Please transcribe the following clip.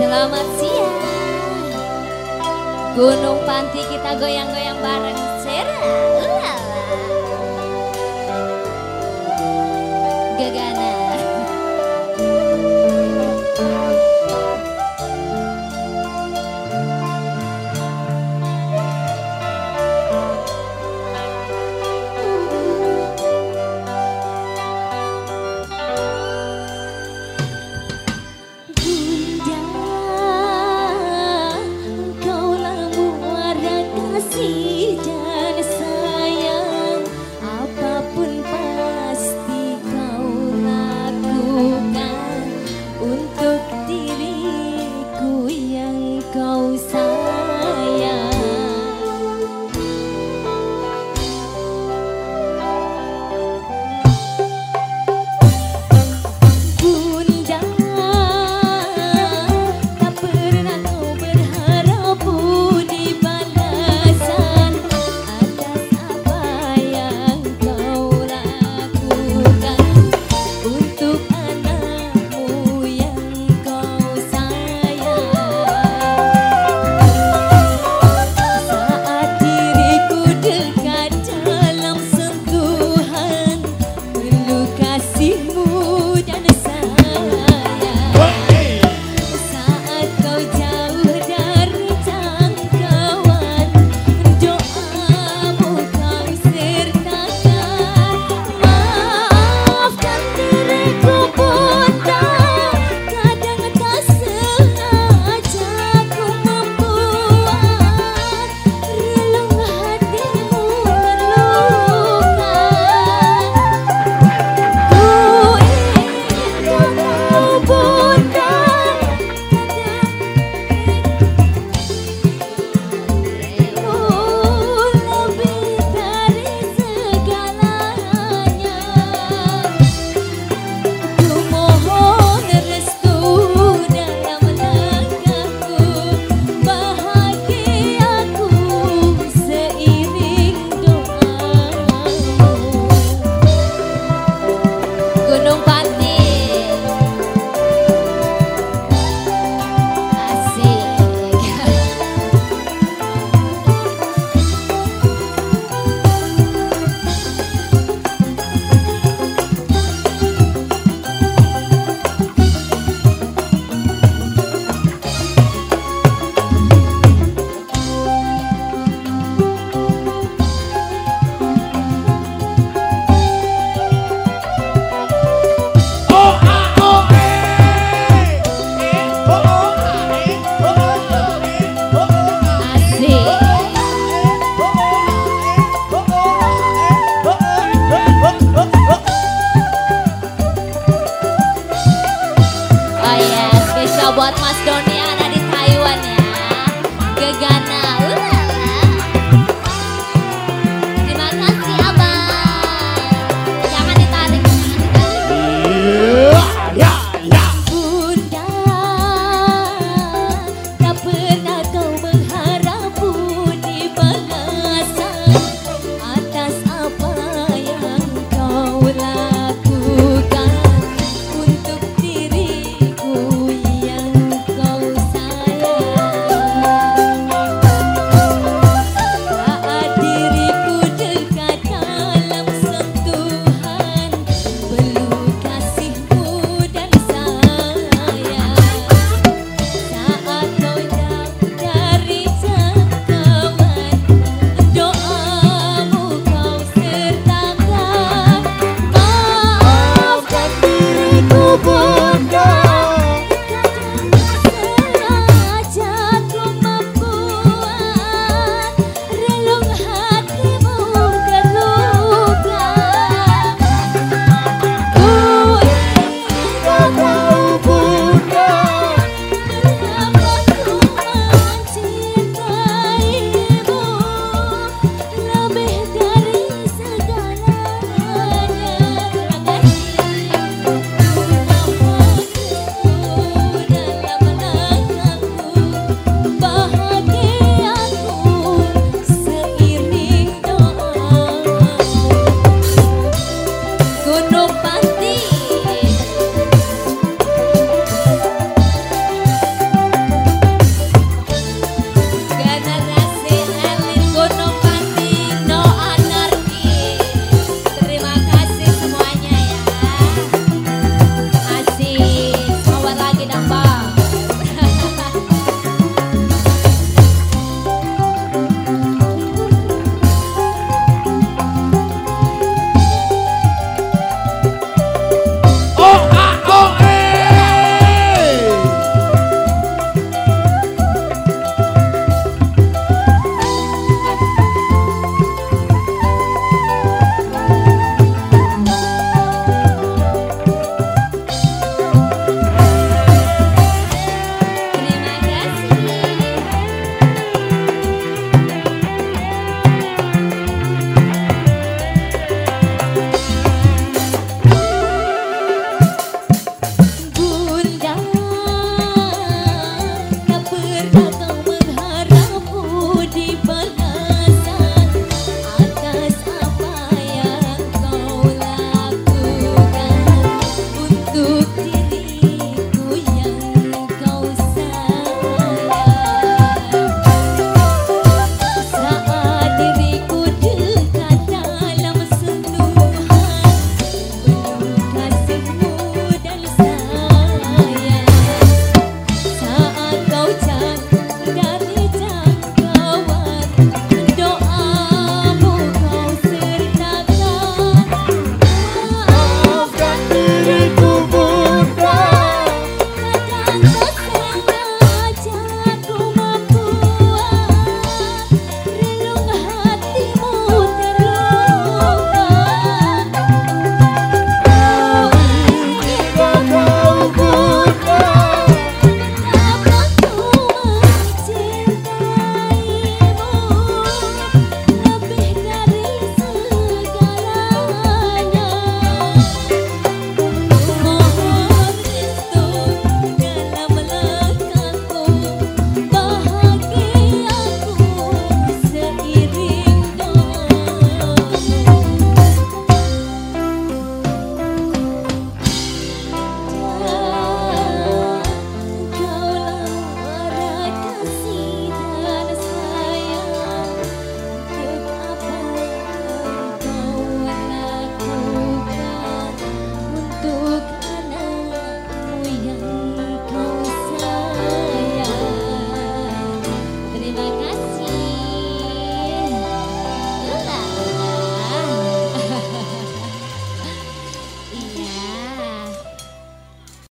Selamat siang. Gunung Panti kita goyang-goyang bareng. Sera buat Mas Doni